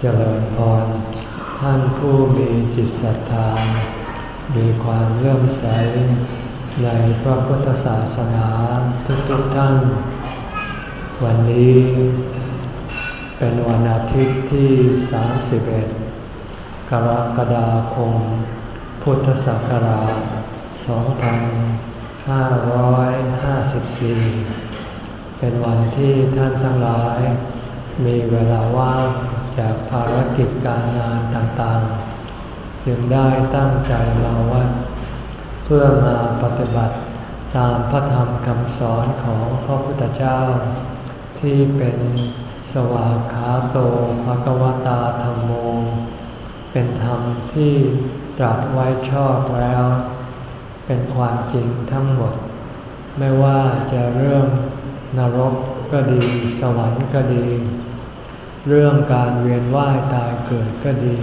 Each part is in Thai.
เจริญพร ท่านผู้มีจิตศรัทธา มีความเลื่อมใส ในพระพุทธศาสนาทุกๆทท่าน วันนี้เป็นวันอาทิตย์ที่ 31 กรกฎาคม พุทธศักราช 2554 เป็นวันที่ท่านทั้งหลาย มีเวลาว่าง จากภารกิจการงานต่างๆ จึงได้ตั้งใจมาวัดเพื่อมาปฏิบัติตามพระธรรมคำสอนของพระพุทธเจ้า ที่เป็นสวากขาโตภะกวตาธรรมโม เป็นธรรมที่ตรัสไว้ชอบแล้ว เป็นความจริงทั้งหมด ไม่ว่าจะเรื่องนรกก็ดี สวรรค์ก็ดี เรื่องการเวียนว่ายตายเกิดก็ดี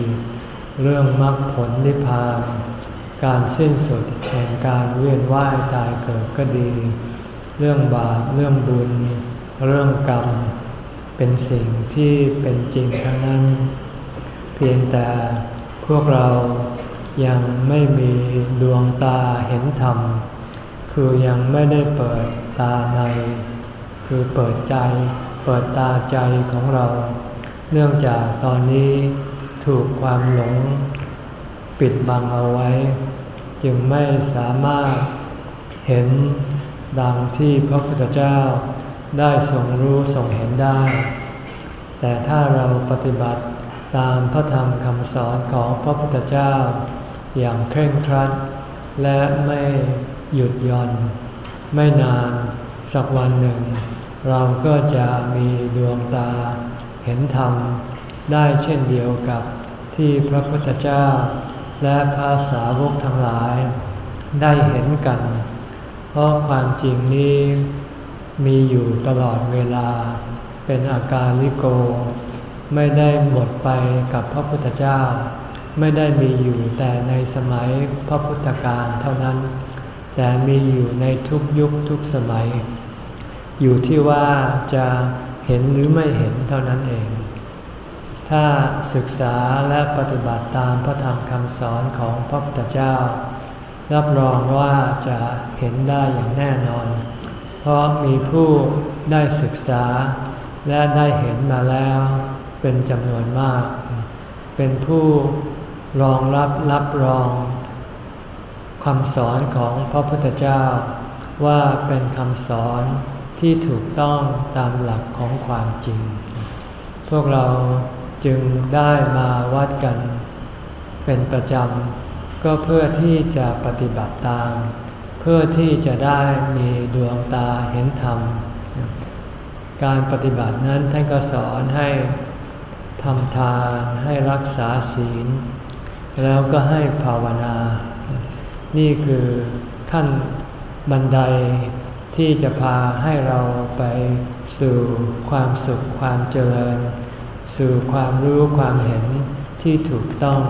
เรื่องมรรคผลนิพพาน การสิ้นสุดแห่งการเวียนว่ายตายเกิดก็ดี เรื่องบาปเรื่องบุญ เรื่องกรรม เป็นสิ่งที่เป็นจริงทั้งนั้น เพียงแต่พวกเรายังไม่มีดวงตาเห็นธรรม คือยังไม่ได้เปิดตาใน คือเปิดใจ เปิดตาใจของเรา เนื่องจากตอนนี้ถูกความหลงปิดบังเอาไว้ จึงไม่สามารถเห็นดังที่พระพุทธเจ้าได้ทรงรู้ทรงเห็นได้ แต่ถ้าเราปฏิบัติตามพระธรรมคำสอนของพระพุทธเจ้า อย่างเคร่งครัด และไม่หยุดย่อน ไม่นานสักวันหนึ่ง เราก็จะมีดวงตา เห็นธรรมได้เช่นเดียวกับที่พระพุทธเจ้า และพระสาวกทั้งหลาย ได้เห็นกัน เพราะความจริงนี้มีอยู่ตลอดเวลา เป็นอาการลิโก ไม่ได้หมดไปกับพระพุทธเจ้า ไม่ได้มีอยู่แต่ในสมัยพระพุทธการเท่านั้น แต่มีอยู่ในทุกยุคทุกสมัย อยู่ที่ว่าจะ เห็นหรือไม่เห็นเท่านั้นเอง ถ้าศึกษาและปฏิบัติตามพระธรรมคำสอนของพระพุทธเจ้า รับรองว่าจะเห็นได้อย่างแน่นอน เพราะมีผู้ได้ศึกษาและได้เห็นมาแล้วเป็นจำนวนมาก เป็นผู้รองรับรับรองคำสอนของพระพุทธเจ้าว่าเป็นคำสอน ที่ถูกต้องตามหลักของความจริง พวกเราจึงได้มาวัดกัน เป็นประจำ ก็เพื่อที่จะปฏิบัติตาม เพื่อที่จะได้มีดวงตาเห็นธรรม การปฏิบัตินั้นท่านก็สอนให้ทำทานให้รักษาศีล แล้วก็ให้ภาวนา นี่คือขั้นบันได ที่จะพาให้เราไปสู่ความสุขความเจริญ สู่ความรู้ความเห็นที่ถูกต้อง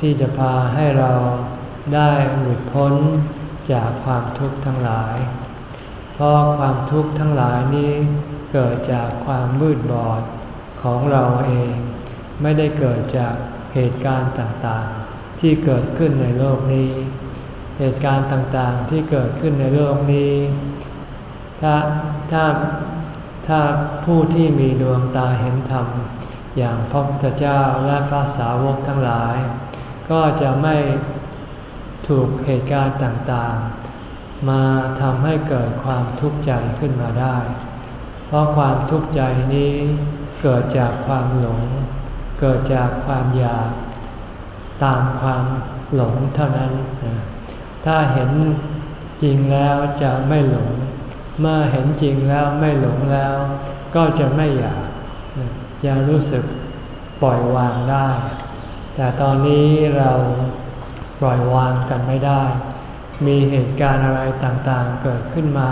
ที่จะพาให้เราได้หลุดพ้นจากความทุกข์ทั้งหลาย เพราะความทุกข์ทั้งหลายนี้เกิดจากความมืดบอดของเราเอง ไม่ได้เกิดจากเหตุการณ์ต่างๆ ที่เกิดขึ้นในโลกนี้ เหตุการณ์ต่างๆที่เกิดขึ้นในโลกนี้ ถ้าถ้าถ้าผู้ที่มีดวงตาเห็นธรรม อย่างพระพุทธเจ้าและพระสาวกทั้งหลาย ก็จะไม่ถูกเหตุการณ์ต่างๆ มาทำให้เกิดความทุกข์ใจขึ้นมาได้ เพราะความทุกข์ใจนี้เกิดจากความหลง เกิดจากความอยาก ตามความหลงเท่านั้น ถ้าเห็นจริงแล้วจะไม่หลง เมื่อเห็นจริงแล้วไม่หลงแล้ว ก็จะไม่อยาก จะรู้สึกปล่อยวางได้ แต่ตอนนี้เราปล่อยวางกันไม่ได้ มีเหตุการณ์อะไรต่างๆเกิดขึ้นมา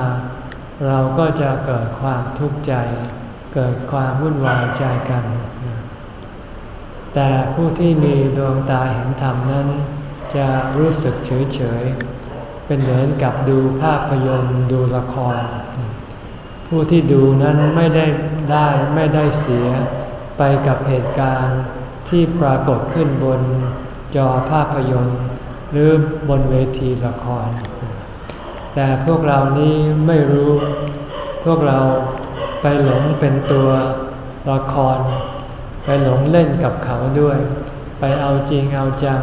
เราก็จะเกิดความทุกข์ใจ เกิดความวุ่นวายใจกัน แต่ผู้ที่มีดวงตาเห็นธรรมนั้น จะรู้สึกเฉยๆเป็นเหมือนกับดูภาพยนตร์ดูละคร ผู้ที่ดูนั้นไม่ได้ได้ไม่ได้เสียไปกับเหตุการณ์ที่ปรากฏขึ้นบนจอภาพยนตร์ หรือบนเวทีละคร แต่พวกเรานี้ไม่รู้ พวกเราไปหลงเป็นตัวละคร ไปหลงเล่นกับเขาด้วย ไปเอาจริงเอาจัง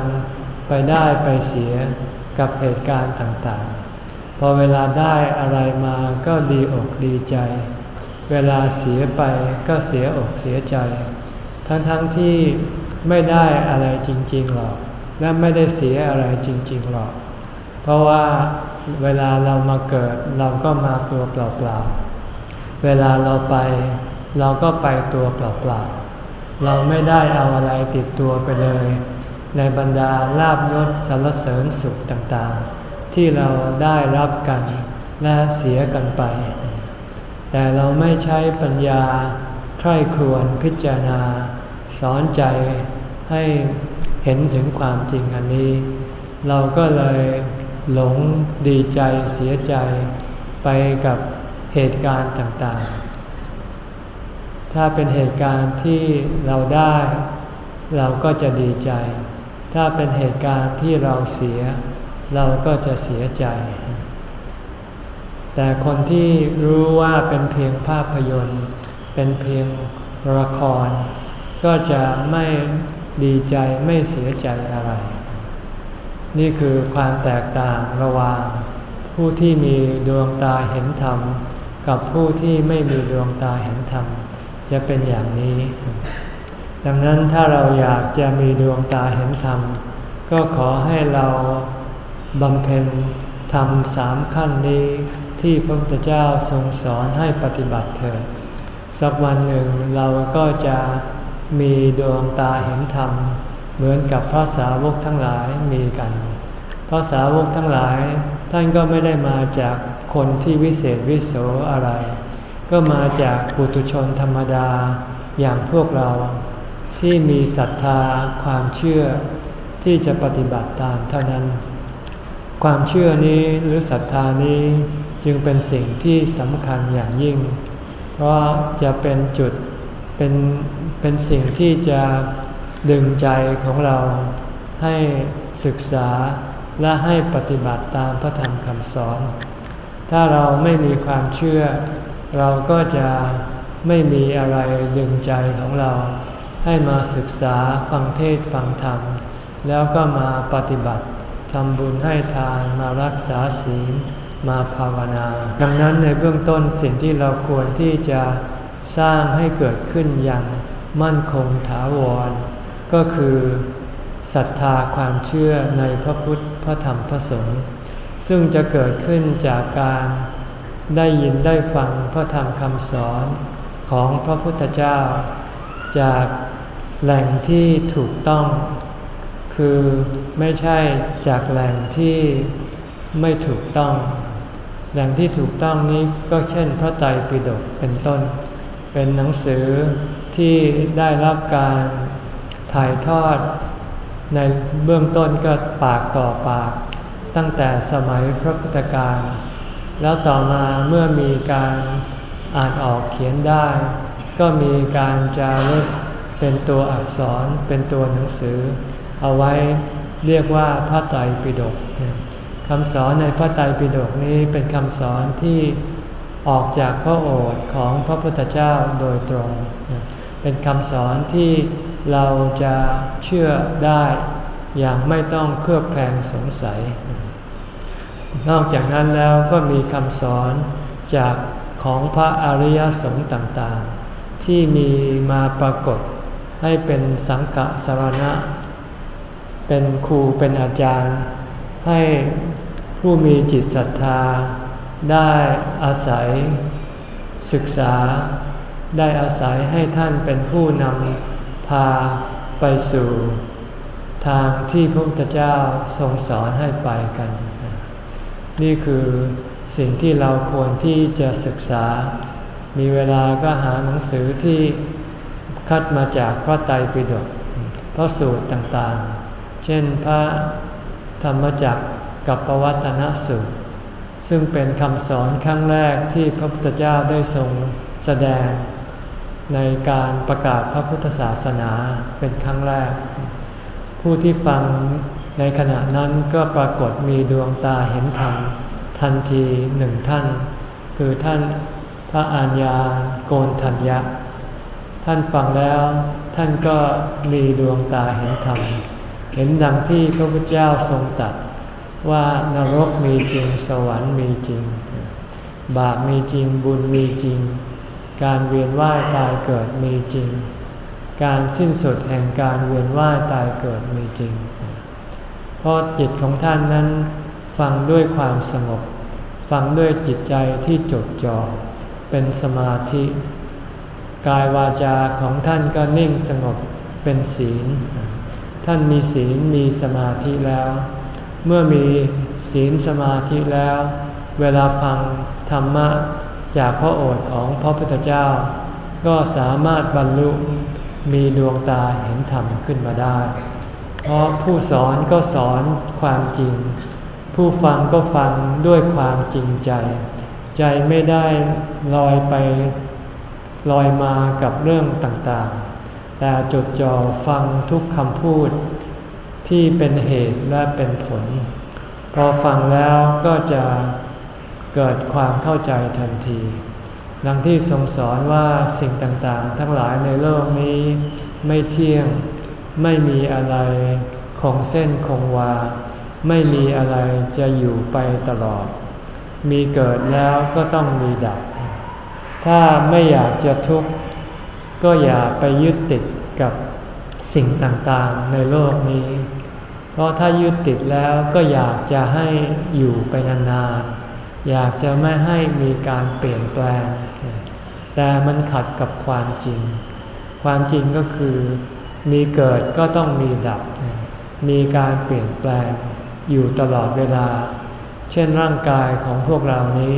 ไปได้ไปเสียกับเหตุการณ์ต่างๆ พอเวลาได้อะไรมาก็ดีอกดีใจ เวลาเสียไปก็เสียอกเสียใจ ทั้งๆทที่ไม่ได้อะไรจริงๆหรอก และไม่ได้เสียอะไรจริงๆหรอก เพราะว่าเวลาเรามาเกิดเราก็มาตัวเปล่าๆ เวลาเราไป เราก็ไปตัวเปล่าๆ เราไม่ได้เอาอะไรติดตัวไปเลย ในบรรดาลาบยศสรรเสริญสุขต่างๆ ที่เราได้รับกันและเสียกันไป แต่เราไม่ใช้ปัญญาใคร่ครวญพิจารณา สอนใจให้เห็นถึงความจริงอันนี้ เราก็เลยหลงดีใจเสียใจไปกับเหตุการณ์ต่างๆ ถ้าเป็นเหตุการณ์ที่เราได้ เราก็จะดีใจ ถ้าเป็นเหตุการณ์ที่เราเสีย เราก็จะเสียใจ แต่คนที่รู้ว่าเป็นเพียงภาพยนตร์ เป็นเพียงละคร ก็จะไม่ดีใจไม่เสียใจอะไร นี่คือความแตกต่างระหว่าง ผู้ที่มีดวงตาเห็นธรรม กับผู้ที่ไม่มีดวงตาเห็นธรรม จะเป็นอย่างนี้ ดังนั้นถ้าเราอยากจะมีดวงตาเห็นธรรม ก็ขอให้เราบำเพ็ญธรรมสามขั้นนี้ที่พระพุทธเจ้าทรงสอนให้ปฏิบัติเถิดสักวันหนึ่งเราก็จะมีดวงตาเห็นธรรม เหมือนกับพระสาวกทั้งหลายมีกัน พระสาวกทั้งหลาย ท่านก็ไม่ได้มาจากคนที่วิเศษวิโสอะไร ก็มาจากปุถุชนธรรมดาอย่างพวกเรา ที่มีศรัทธาความเชื่อที่จะปฏิบัติตามเท่านั้น ความเชื่อนี้หรือศรัทธานี้จึงเป็นสิ่งที่สำคัญอย่างยิ่ง เพราะจะเป็นจุดเป็นเป็นสิ่งที่จะดึงใจของเราให้ศึกษาและให้ปฏิบัติตามพระธรรมคำสอน ถ้าเราไม่มีความเชื่อ เราก็จะไม่มีอะไรดึงใจของเรา ให้มาศึกษาฟังเทศฟังธรรม แล้วก็มาปฏิบัติทำบุญให้ทานมารักษาศีลมาภาวนา ดังนั้นในเบื้องต้นสิ่งที่เราควรที่จะสร้างให้เกิดขึ้นอย่างมั่นคงถาวร ก็คือศรัทธาความเชื่อในพระพุทธพระธรรมพระสงฆ์ซึ่งจะเกิดขึ้นจากการได้ยินได้ฟังพระธรรมคำสอนของพระพุทธเจ้า จาก แหล่งที่ถูกต้อง คือไม่ใช่จากแหล่งที่ไม่ถูกต้อง แหล่งที่ถูกต้องนี้ก็เช่นพระไตรปิฎกเป็นต้น เป็นหนังสือที่ได้รับการถ่ายทอด ในเบื้องต้นก็ปากต่อปาก ตั้งแต่สมัยพระพุทธการ แล้วต่อมาเมื่อมีการอ่านออกเขียนได้ ก็มีการจารึก เป็นตัวอักษรเป็นตัวหนังสือ เอาไว้เรียกว่าพระไตรปิฎกคำสอนในพระไตรปิฎกนี้เป็นคำสอนที่ออกจากพระโอษฐ์ของพระพุทธเจ้าโดยตรง เป็นคำสอนที่เราจะเชื่อได้อย่างไม่ต้องเครือบแคลงสงสัย นอกจากนั้นแล้วก็มีคำสอนจากของพระอริยสงฆ์ต่างๆ ที่มีมาปรากฏ ให้เป็นสังกะสารณะ เป็นครูเป็นอาจารย์ ให้ผู้มีจิตศรัทธา ได้อาศัย ศึกษา ได้อาศัยให้ท่านเป็นผู้นำพาไปสู่ ทางที่พระพุทธเจ้าทรงสอนให้ไปกัน นี่คือสิ่งที่เราควรที่จะศึกษา มีเวลาก็หาหนังสือที่ คัดมาจากพระไตรปิฎกพระสูตรต่างๆ เช่นพระธรรมจักรกับปวัตนสูตร ซึ่งเป็นคำสอนครั้งแรกที่พระพุทธเจ้าได้ทรงแสดง ในการประกาศพระพุทธศาสนาเป็นครั้งแรก ผู้ที่ฟังในขณะนั้นก็ปรากฏมีดวงตาเห็นธรรมทันทีหนึ่งท่าน คือท่านพระอัญญาโกนทัญญะ ท่านฟังแล้วท่านก็มีดวงตาเห็นธรรม เห็นดังที่พระพุทธเจ้าทรงตรัสว่านรกมีจริงสวรรค์มีจริง บาปมีจริงบุญมีจริง การเวียนว่ายตายเกิดมีจริง การสิ้นสุดแห่งการเวียนว่ายตายเกิดมีจริง เพราะจิตของท่านนั้นฟังด้วยความสงบ ฟังด้วยจิตใจที่จดจ่อเป็นสมาธิ กายวาจาของท่านก็นิ่งสงบเป็นศีล ท่านมีศีลมีสมาธิแล้ว เมื่อมีศีลสมาธิแล้ว เวลาฟังธรรมะจากพระโอษฐ์ของพระพุทธเจ้า ก็สามารถบรรลุมีดวงตาเห็นธรรมขึ้นมาได้ เพราะผู้สอนก็สอนความจริง ผู้ฟังก็ฟังด้วยความจริงใจ ใจไม่ได้ลอยไป ลอยมากับเรื่องต่างๆ แต่จดจ่อฟังทุกคำพูดที่เป็นเหตุและเป็นผล พอฟังแล้วก็จะเกิดความเข้าใจทันที ดังที่ทรงสอนว่าสิ่งต่างๆ ทั้งหลายในโลกนี้ไม่เที่ยง ไม่มีอะไรคงเส้นคงวา ไม่มีอะไรจะอยู่ไปตลอด มีเกิดแล้วก็ต้องมีดับ ถ้าไม่อยากจะทุกข์ก็อย่าไปยึดติดกับสิ่งต่างๆในโลกนี้ เพราะถ้ายึดติดแล้วก็อยากจะให้อยู่ไปนานๆ อยากจะไม่ให้มีการเปลี่ยนแปลง แต่มันขัดกับความจริง ความจริงก็คือ มีเกิดก็ต้องมีดับ มีการเปลี่ยนแปลงอยู่ตลอดเวลา เช่นร่างกายของพวกเรานี้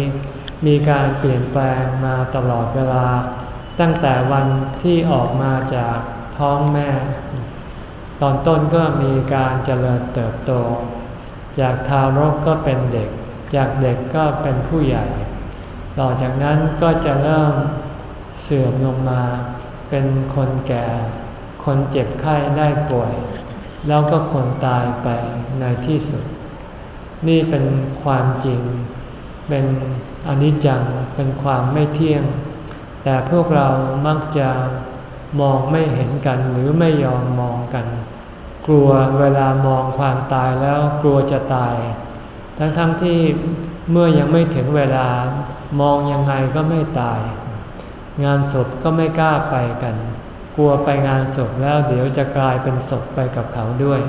มีการเปลี่ยนแปลงมาตลอดเวลา ตั้งแต่วันที่ออกมาจากท้องแม่ ตอนต้นก็มีการเจริญเติบโต จากทารกก็เป็นเด็ก จากเด็กก็เป็นผู้ใหญ่ ต่อจากนั้นก็จะเริ่มเสื่อมลงมา เป็นคนแก่ คนเจ็บไข้ได้ป่วย แล้วก็คนตายไปในที่สุด นี่เป็นความจริง เป็นอนิจจังเป็นความไม่เที่ยง แต่พวกเรามักจะมองไม่เห็นกันหรือไม่ยอมมองกัน กลัวเวลามองความตายแล้วกลัวจะตาย ทั้งๆทที่เมื่อยังไม่ถึงเวลามองยังไงก็ไม่ตาย งานศพก็ไม่กล้าไปกัน กลัวไปงานศพแล้วเดี๋ยวจะกลายเป็นศพไปกับเขาด้วย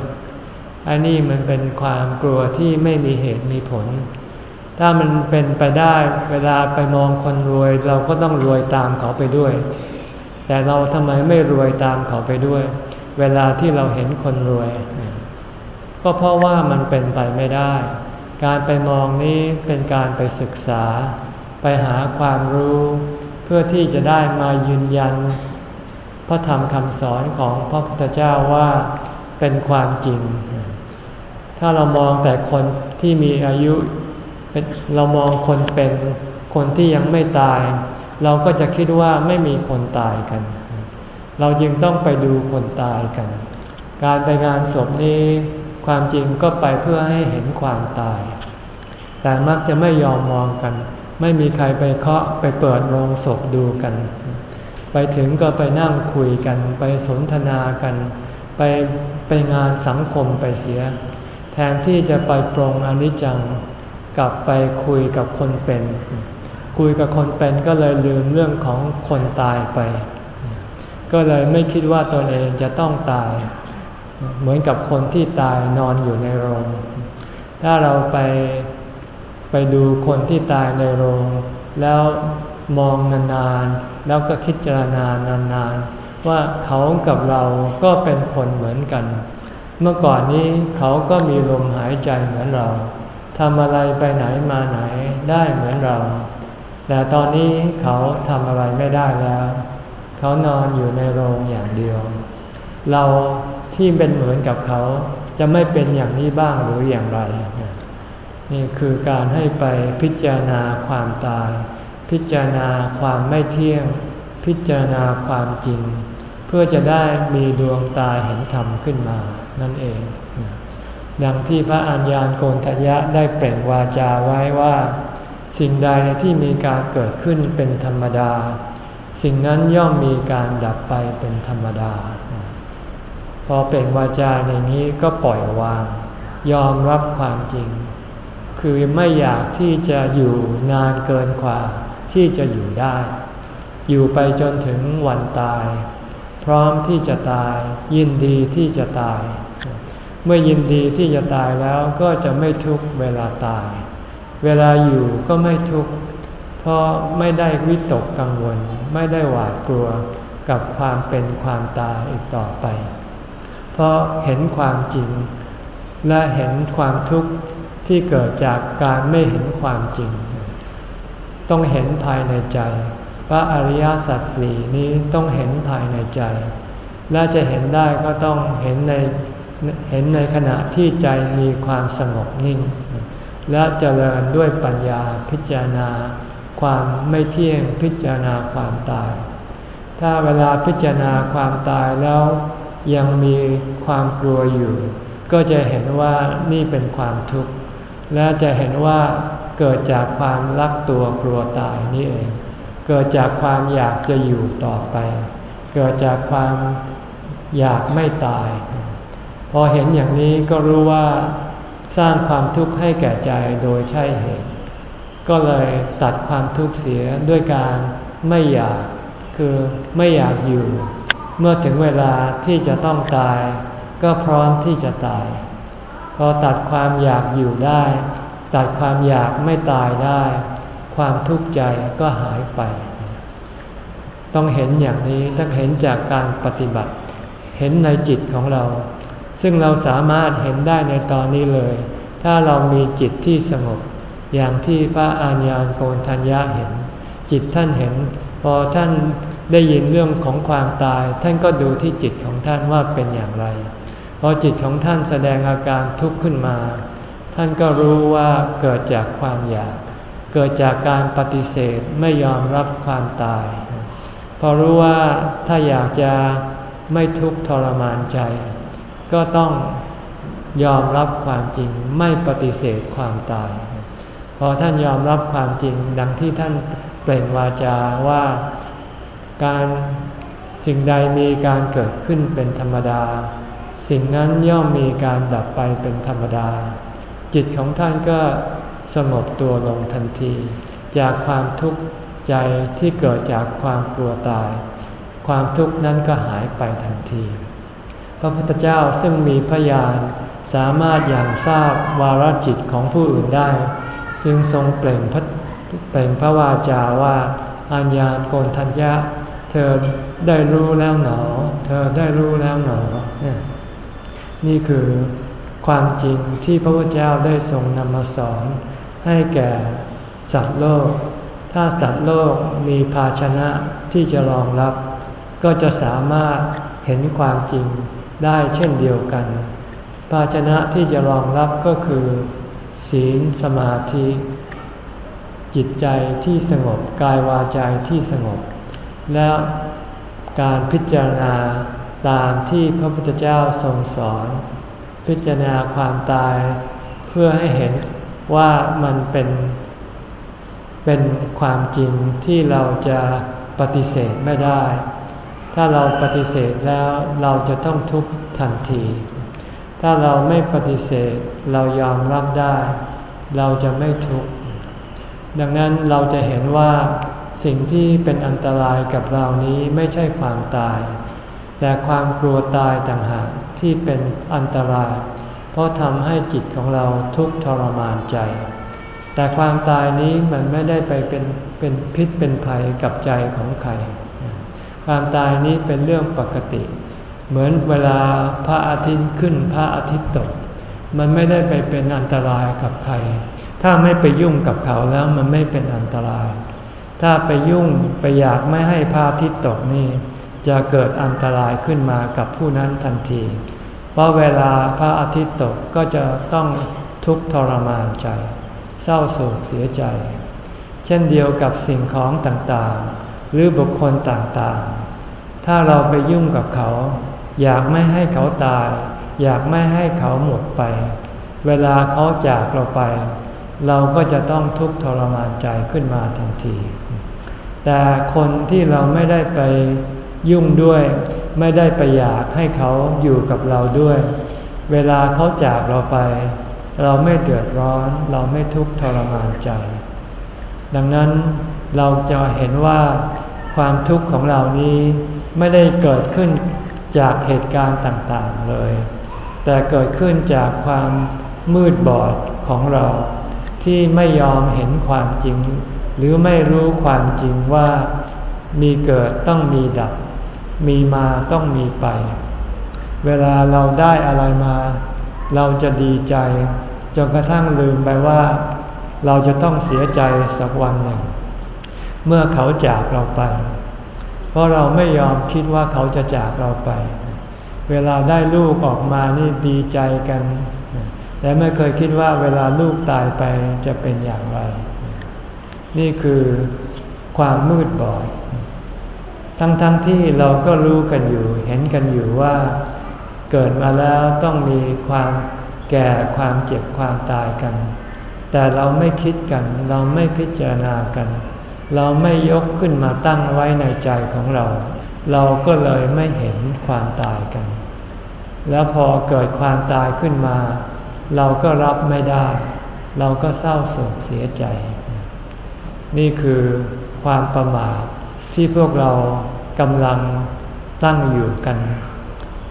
อันนี้มันเป็นความกลัวที่ไม่มีเหตุมีผล ถ้ามันเป็นไปได้เวลาไปมองคนรวย เราก็ต้องรวยตามเขาไปด้วย แต่เราทำไมไม่รวยตามเขาไปด้วย เวลาที่เราเห็นคนรวย ก็เพราะว่ามันเป็นไปไม่ได้ การไปมองนี้เป็นการไปศึกษา ไปหาความรู้ เพื่อที่จะได้มายืนยัน พระธรรมคำสอนของพระพุทธเจ้าว่าเป็นความจริง ถ้าเรามองแต่คนที่มีอายุ เรามองคนเป็นคนที่ยังไม่ตาย เราก็จะคิดว่าไม่มีคนตายกัน เราจึงต้องไปดูคนตายกัน การไปงานศพนี้ความจริงก็ไปเพื่อให้เห็นความตาย แต่มักจะไม่ยอมมองกัน ไม่มีใครไปเคาะไปเปิดโรงศพดูกัน ไปถึงก็ไปนั่งคุยกัน ไปสนทนากัน ไปไปงานสังคมไปเสีย แทนที่จะไปปรงอนิจจัง กลับไปคุยกับคนเป็น คุยกับคนเป็นก็เลยลืมเรื่องของคนตายไป ก็เลยไม่คิดว่าตนเองจะต้องตาย เหมือนกับคนที่ตายนอนอยู่ในโรง ถ้าเราไปไปดูคนที่ตายในโรง แล้วมองนานๆ แล้วก็คิดจารณานานๆ ว่าเขากับเราก็เป็นคนเหมือนกัน เมื่อก่อนนี้เขาก็มีลมหายใจเหมือนเรา ทำอะไรไปไหนมาไหนได้เหมือนเรา แต่ตอนนี้เขาทำอะไรไม่ได้แล้ว เขานอนอยู่ในโรงอย่างเดียว เราที่เป็นเหมือนกับเขาจะไม่เป็นอย่างนี้บ้างหรืออย่างไร นี่คือการให้ไปพิจารณาความตาย พิจารณาความไม่เที่ยง พิจารณาความจริง เพื่อจะได้มีดวงตาเห็นธรรมขึ้นมานั่นเอง ดังที่พระอัญญาณโกนทยะได้เปล่งวาจาไว้ว่า สิ่งใดที่มีการเกิดขึ้นเป็นธรรมดา สิ่งนั้นย่อมมีการดับไปเป็นธรรมดา พอเปล่งวาจาในนี้ก็ปล่อยวาง ยอมรับความจริง คือไม่อยากที่จะอยู่นานเกินกว่าที่จะอยู่ได้ อยู่ไปจนถึงวันตาย พร้อมที่จะตายยินดีที่จะตาย เมื่อยินดีที่จะตายแล้วก็จะไม่ทุกเวลาตาย เวลาอยู่ก็ไม่ทุกเพราะไม่ได้วิตกกังวล ไม่ได้หวาดกลัวกับความเป็นความตายอีกต่อไป เพราะเห็นความจริง และเห็นความทุกข์ที่เกิดจากการไม่เห็นความจริง ต้องเห็นภายในใจพระอริยสัจสี่นี้ต้องเห็นภายในใจ และจะเห็นได้ก็ต้องเห็นใน เห็นในขณะที่ใจมีความสงบนิ่ง และเจริญด้วยปัญญาพิจารณา ความไม่เที่ยงพิจารณาความตาย ถ้าเวลาพิจารณาความตายแล้วยังมีความกลัวอยู่ ก็จะเห็นว่านี่เป็นความทุกข์ และจะเห็นว่าเกิดจากความรักตัวกลัวตายนี่เอง เกิดจากความอยากจะอยู่ต่อไป เกิดจากความอยากไม่ตาย พอเห็นอย่างนี้ก็รู้ว่าสร้างความทุกข์ให้แก่ใจโดยใช่เหตุ ก็เลยตัดความทุกข์เสียด้วยการไม่อยากคือไม่อยากอยู่ เมื่อถึงเวลาที่จะต้องตาย ก็พร้อมที่จะตาย พอตัดความอยากอยู่ได้ ตัดความอยากไม่ตายได้ ความทุกข์ใจก็หายไป ต้องเห็นอย่างนี้ต้องเห็นจากการปฏิบัติ เห็นในจิตของเรา ซึ่งเราสามารถเห็นได้ในตอนนี้เลย ถ้าเรามีจิตที่สงบ อย่างที่พระอาญญาณโกนทัญญาเห็น จิตท่านเห็น พอท่านได้ยินเรื่องของความตาย ท่านก็ดูที่จิตของท่านว่าเป็นอย่างไร พอจิตของท่านแสดงอาการทุกข์ขึ้นมา ท่านก็รู้ว่าเกิดจากความอยาก เกิดจากการปฏิเสธไม่ยอมรับความตาย พอรู้ว่าถ้าอยากจะไม่ทุกข์ทรมานใจ ก็ต้องยอมรับความจริงไม่ปฏิเสธความตาย พอท่านยอมรับความจริงดังที่ท่านเปล่งวาจาว่าการสิ่งใดมีการเกิดขึ้นเป็นธรรมดา สิ่งนั้นย่อมมีการดับไปเป็นธรรมดา จิตของท่านก็สงบตัวลงทันที จากความทุกข์ใจที่เกิดจากความกลัวตาย ความทุกข์นั้นก็หายไปทันที ระพุทธเจ้าซึ่งมีพยาน สามารถอย่างทราบวาระจิตของผู้อื่นได้ จึงทรงเปล่งพระเปล่งพระวาจาว่าอัญญาโกนทัญญะ เธอได้รู้แล้วหนอ เธอได้รู้แล้วหนอ นี่คือความจริงที่พระพุทธเจ้าได้ทรงนำมาสอน ให้แก่สัตว์โลก ถ้าสัตว์โลกมีภาชนะที่จะรองรับ ก็จะสามารถเห็นความจริง ได้เช่นเดียวกัน ภาชนะที่จะรองรับก็คือ ศีลสมาธิ จิตใจที่สงบกายวาจาที่สงบ และการพิจารณาตามที่พระพุทธเจ้าทรงสอน พิจารณาความตายเพื่อให้เห็นว่ามันเป็นเป็นความจริงที่เราจะปฏิเสธไม่ได้ ถ้าเราปฏิเสธแล้วเราจะต้องทุกข์ทันที ถ้าเราไม่ปฏิเสธเรายอมรับได้ เราจะไม่ทุกข์ ดังนั้นเราจะเห็นว่าสิ่งที่เป็นอันตรายกับเรานี้ไม่ใช่ความตาย แต่ความกลัวตายต่างหากที่เป็นอันตราย เพราะทำให้จิตของเราทุกข์ทรมานใจ แต่ความตายนี้มันไม่ได้ไปเป็นเป็นพิษเป็นภัยกับใจของใคร ความตายนี้เป็นเรื่องปกติ เหมือนเวลาพระอาทิตย์ขึ้นพระอาทิตย์ตก มันไม่ได้ไปเป็นอันตรายกับใคร ถ้าไม่ไปยุ่งกับเขาแล้วมันไม่เป็นอันตราย ถ้าไปยุ่งไปอยากไม่ให้พระอาทิตย์ตกนี่ จะเกิดอันตรายขึ้นมากับผู้นั้นทันที เพราะเวลาพระอาทิตย์ตกก็จะต้องทุกข์ทรมานใจ เศร้าโศกเสียใจ เช่นเดียวกับสิ่งของต่างๆ หรือบุคคลต่างๆ ถ้าเราไปยุ่งกับเขา อยากไม่ให้เขาตาย อยากไม่ให้เขาหมดไป เวลาเขาจากเราไป เราก็จะต้องทุกข์ทรมานใจขึ้นมาทันที แต่คนที่เราไม่ได้ไปยุ่งด้วย ไม่ได้ไปอยากให้เขาอยู่กับเราด้วย เวลาเขาจากเราไป เราไม่เดือดร้อน เราไม่ทุกข์ทรมานใจ ดังนั้นเราจะเห็นว่า ความทุกข์ของเรานี้ไม่ได้เกิดขึ้นจากเหตุการณ์ต่างๆเลย แต่เกิดขึ้นจากความมืดบอดของเรา ที่ไม่ยอมเห็นความจริง หรือไม่รู้ความจริงว่ามีเกิดต้องมีดับ มีมาต้องมีไป เวลาเราได้อะไรมา เราจะดีใจจนกระทั่งลืมไปว่า เราจะต้องเสียใจสักวันหนึ่ง เมื่อเขาจากเราไป เพราะเราไม่ยอมคิดว่าเขาจะจากเราไป เวลาได้ลูกออกมานี่ดีใจกัน แต่ไม่เคยคิดว่าเวลาลูกตายไปจะเป็นอย่างไร นี่คือความมืดบอด ทั้งๆทที่เราก็รู้กันอยู่ เห็นกันอยู่ว่า เกิดมาแล้วต้องมีความแก่ความเจ็บความตายกัน แต่เราไม่คิดกัน เราไม่พิจารณากัน เราไม่ยกขึ้นมาตั้งไว้ในใจของเรา เราก็เลยไม่เห็นความตายกัน แล้วพอเกิดความตายขึ้นมา เราก็รับไม่ได้ เราก็เศร้าโศกเสียใจ นี่คือความประมาทที่พวกเรากำลังตั้งอยู่กัน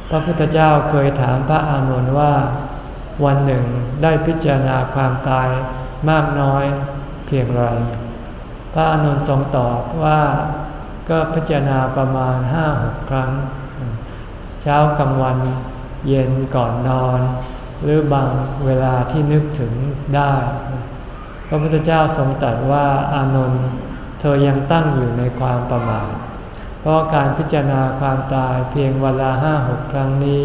พระพุทธเจ้าเคยถามพระอานนท์ว่า วันหนึ่งได้พิจารณาความตายมากน้อยเพียงไร พระอนุนทรงตอบว่าก็พิจารณาประมาณห้าหกครั้ง เช้ากลางวันเย็นก่อนนอน หรือบางเวลาที่นึกถึงได้ พระพุทธเจ้าทรงตรัสว่าอานนท์เธอยังตั้งอยู่ในความประมาทเพราะการพิจารณาความตายเพียงเวลาห้าหกครั้งนี้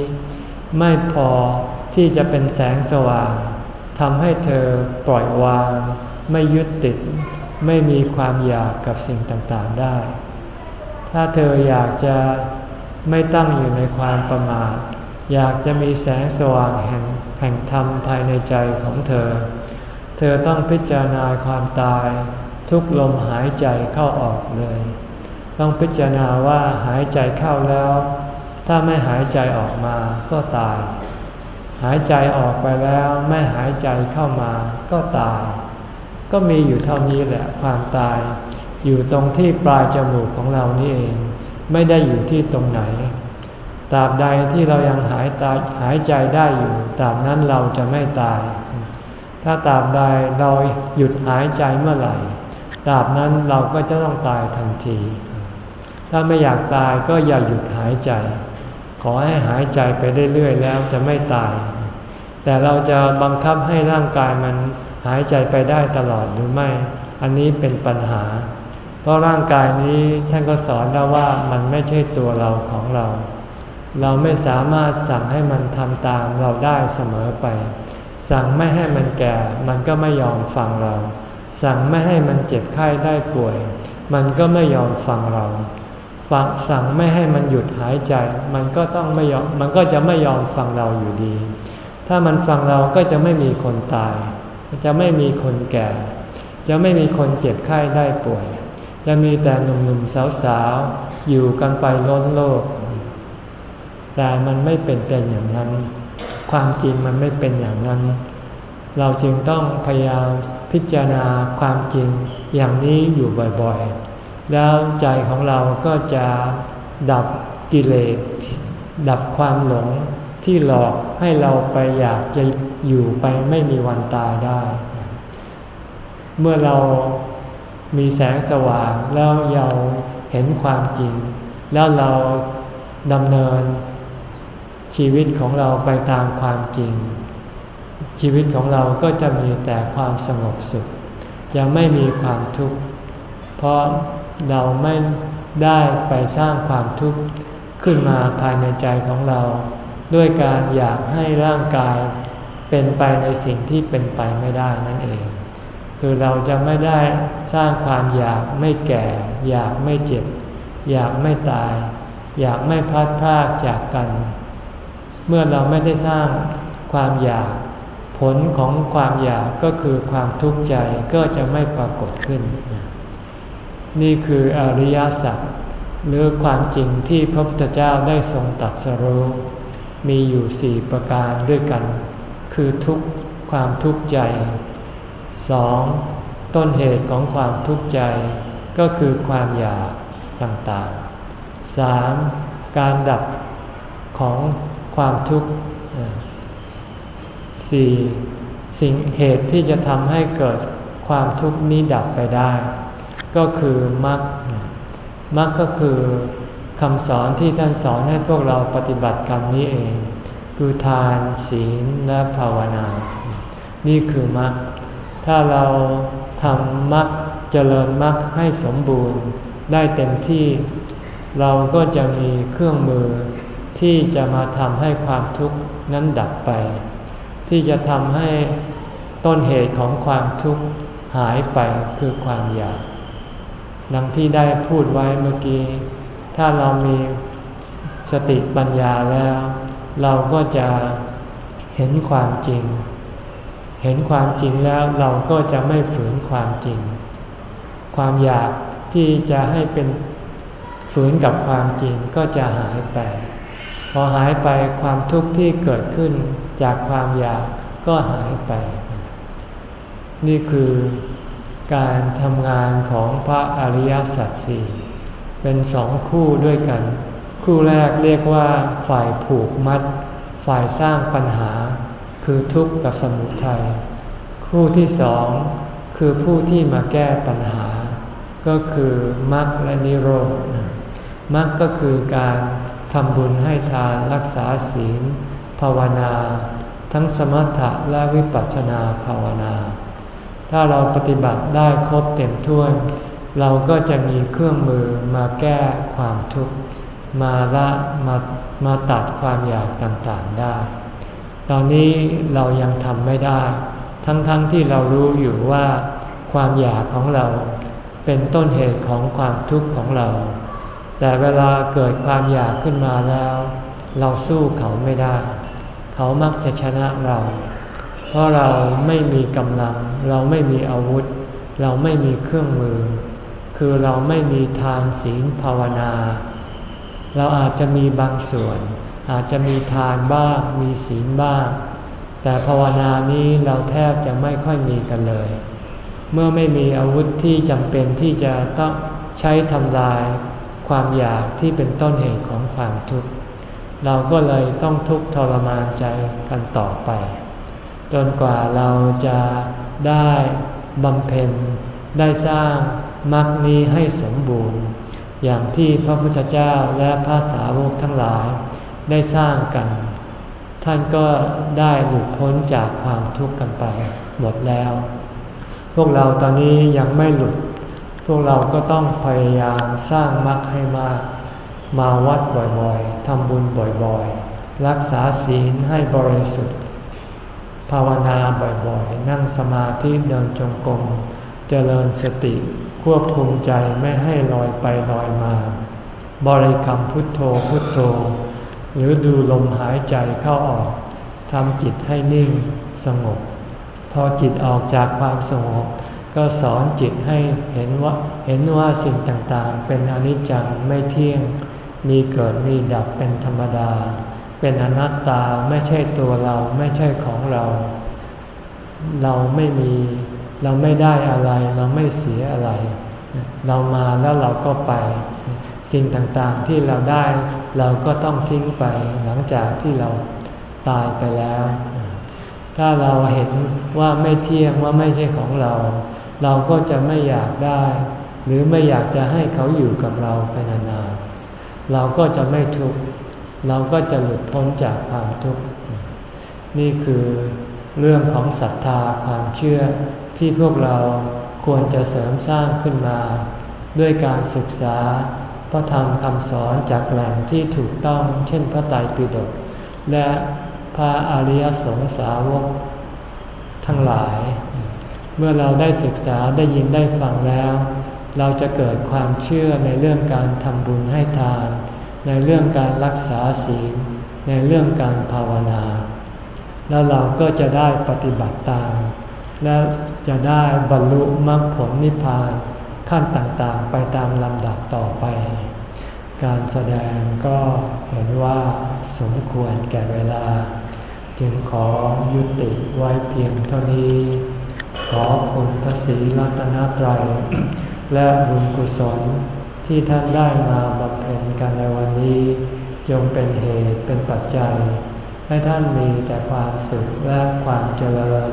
ไม่พอที่จะเป็นแสงสว่างทำให้เธอปล่อยวาง ไม่ยึดติด ไม่มีความอยากกับสิ่งต่างๆได้ ถ้าเธออยากจะไม่ตั้งอยู่ในความประมาท อยากจะมีแสงสว่างแห่งแห่งธรรมภายในใจของเธอ เธอต้องพิจารณาความตาย ทุกลมหายใจเข้าออกเลย ต้องพิจารณาว่าหายใจเข้าแล้ว ถ้าไม่หายใจออกมาก็ตาย หายใจออกไปแล้วไม่หายใจเข้ามาก็ตาย ก็มีอยู่เท่านี้แหละความตาย อยู่ตรงที่ปลายจมูกของเรานี่เอง ไม่ได้อยู่ที่ตรงไหนตราบใดที่เรายังหายตายหายใจได้อยู่ตราบนั้นเราจะไม่ตาย ถ้าตราบใดเราหยุดหายใจเมื่อไหร่ตราบนั้นเราก็จะต้องตายทันที ถ้าไม่อยากตายก็อย่าหยุดหายใจ ขอให้หายใจไปเรื่อยๆแล้วจะไม่ตาย แต่เราจะบังคับให้ร่างกายมัน หายใจไปได้ตลอดหรือไม่ อันนี้เป็นปัญหา เพราะร่างกายนี้ท่านก็สอนแล้วว่ามันไม่ใช่ตัวเราของเรา เราไม่สามารถสั่งให้มันทำตามเราได้เสมอไป สั่งไม่ให้มันแก่ มันก็ไม่ยอมฟังเรา สั่งไม่ให้มันเจ็บไข้ได้ป่วย มันก็ไม่ยอมฟังเราฟังสั่งไม่ให้มันหยุดหายใจ มันก็ต้องไม่ยอม มันก็จะไม่ยอมฟังเราอยู่ดี ถ้ามันฟังเราก็จะไม่มีคนตาย จะไม่มีคนแก่ จะไม่มีคนเจ็บไข้ได้ป่วย จะมีแต่หนุ่มๆสาวๆ อยู่กันไปล้นโลก แต่มันไม่เป็นเป็นอย่างนั้น ความจริงมันไม่เป็นอย่างนั้น เราจึงต้องพยายามพิจารณาความจริงอย่างนี้อยู่บ่อยๆ แล้วใจของเราก็จะดับกิเลสดับความหลงที่หลอกให้เราไปอยากจะ อยู่ไปไม่มีวันตายได้ เมื่อเรามีแสงสว่างแล้วเราเห็นความจริง แล้วเราดำเนินชีวิตของเราไปตามความจริง ชีวิตของเราก็จะมีแต่ความสงบสุขจะไม่มีความทุกข์ เพราะเราไม่ได้ไปสร้างความทุกข์ขึ้นมาภายในใจของเรา ด้วยการอยากให้ร่างกาย เป็นไปในสิ่งที่เป็นไปไม่ได้นั่นเอง คือเราจะไม่ได้สร้างความอยากไม่แก่ อยากไม่เจ็บ อยากไม่ตาย อยากไม่พัดพลากจากกัน เมื่อเราไม่ได้สร้างความอยาก ผลของความอยากก็คือความทุกข์ใจก็จะไม่ปรากฏขึ้น นี่คืออริยสัจหรือความจริงที่พระพุทธเจ้าได้ทรงตรัสรู้มีอยู่สี่ประการด้วยกัน คือทุกความทุกข์ใจสองต้นเหตุของความทุกข์ใจ ก็คือความอยากต่างๆสามการดับของความทุกข์สี่สิ่งเหตุที่จะทำให้เกิดความทุกข์นี้ดับไปได้ ก็คือมรรคมรรคก็คือคำสอนที่ท่านสอนให้พวกเราปฏิบัติกันนี้เอง คือทานศีลและภาวนา นี่คือมรรคถ้าเราทำมรรคเจริญมรรคให้สมบูรณ์ได้เต็มที่ เราก็จะมีเครื่องมือที่จะมาทำให้ความทุกข์นั้นดับไป ที่จะทำให้ต้นเหตุของความทุกข์หายไปคือความอยากดังที่ได้พูดไว้เมื่อกี้ ถ้าเรามีสติปัญญาแล้ว เราก็จะเห็นความจริง เห็นความจริงแล้วเราก็จะไม่ฝืนความจริง ความอยากที่จะให้เป็นฝืนกับความจริงก็จะหายไป พอหายไปความทุกข์ที่เกิดขึ้นจากความอยากก็หายไป นี่คือการทำงานของพระอริยสัจสี่เป็นสองคู่ด้วยกัน คู่แรกเรียกว่า ฝ่ายผูกมัด ฝ่ายสร้างปัญหา คือทุกข์กับสมุทัยคู่ที่สองคือผู้ที่มาแก้ปัญหา ก็คือมรรคและนิโรธมรรคก็คือการทำบุญให้ทานรักษาศีล ภาวนา ทั้งสมถะและวิปัสสนาภาวนา ถ้าเราปฏิบัติได้ครบเต็มถ้วน เราก็จะมีเครื่องมือมาแก้ความทุกข์ มาละมามาตัดความอยากต่างๆได้ ตอนนี้เรายังทำไม่ได้ ทั้งๆทที่เรารู้อยู่ว่า ความอยากของเราเป็นต้นเหตุของความทุกข์ของเรา แต่เวลาเกิดความอยากขึ้นมาแล้ว เราสู้เขาไม่ได้ เขามักจะชนะเรา เพราะเราไม่มีกำลัง เราไม่มีอาวุธ เราไม่มีเครื่องมือ คือเราไม่มีทานศีลภาวนา เราอาจจะมีบางส่วน อาจจะมีทานบ้าง มีศีลบ้าง แต่ภาวนานี้เราแทบจะไม่ค่อยมีกันเลย เมื่อไม่มีอาวุธที่จำเป็นที่จะต้องใช้ทำลาย ความอยากที่เป็นต้นเหตุของความทุกข์ เราก็เลยต้องทุกข์ทรมานใจกันต่อไป จนกว่าเราจะได้บำเพ็ญได้สร้างมรรคนี้ให้สมบูรณ์ อย่างที่พระพุทธเจ้าและพระสาวกทั้งหลายได้สร้างกัน ท่านก็ได้หลุดพ้นจากความทุกข์กันไปหมดแล้ว พวกเราตอนนี้ยังไม่หลุด พวกเราก็ต้องพยายามสร้างมรรคให้มาก มาวัดบ่อยๆทำบุญบ่อยๆ รักษาศีลให้บริสุทธิ์ ภาวนาบ่อยๆ นั่งสมาธิเดินจงกรมเจริญสติ ควบคุมใจไม่ให้ลอยไปลอยมา บริกรรมพุทโธพุทโธ หรือดูลมหายใจเข้าออกทำจิตให้นิ่งสงบ พอจิตออกจากความสงบ ก็สอนจิตให้เห็นว่าเห็นว่าสิ่งต่างๆ เป็นอนิจจังไม่เที่ยง มีเกิดมีดับเป็นธรรมดา เป็นอนัตตาไม่ใช่ตัวเราไม่ใช่ของเรา เราไม่มี เราไม่ได้อะไรเราไม่เสียอะไร เรามาแล้วเราก็ไป สิ่งต่างๆที่เราได้เราก็ต้องทิ้งไปหลังจากที่เราตายไปแล้ว ถ้าเราเห็นว่าไม่เที่ยงว่าไม่ใช่ของเรา เราก็จะไม่อยากได้ หรือไม่อยากจะให้เขาอยู่กับเราไปนานๆเราก็จะไม่ทุกข์เราก็จะหลุดพ้นจากความทุกข์นี่คือเรื่องของศรัทธาความเชื่อ ที่พวกเราควรจะเสริมสร้างขึ้นมา ด้วยการศึกษาพระธรรมคำสอนจากแหล่งที่ถูกต้องเช่นพระไตรปิฎกและพระอริยสงสาวกทั้งหลาย เมื่อเราได้ศึกษาได้ยินได้ฟังแล้ว เราจะเกิดความเชื่อในเรื่องการทำบุญให้ทาน ในเรื่องการรักษาศีล ในเรื่องการภาวนา แล้วเราก็จะได้ปฏิบัติตาม และจะได้บรรลุมรรคผลนิพพานขั้นต่างๆ ไปตามลำดับต่อไป การแสดงก็เห็นว่าสมควรแก่เวลา จึงขอยุติไว้เพียงเท่านี้ ขอคุณพระศรีรัตนตรัย และบุญกุศลที่ท่านได้มาบำเพ็ญกันในวันนี้ จงเป็นเหตุเป็นปัจจัย ให้ท่านมีแต่ความสุขและความเจริญ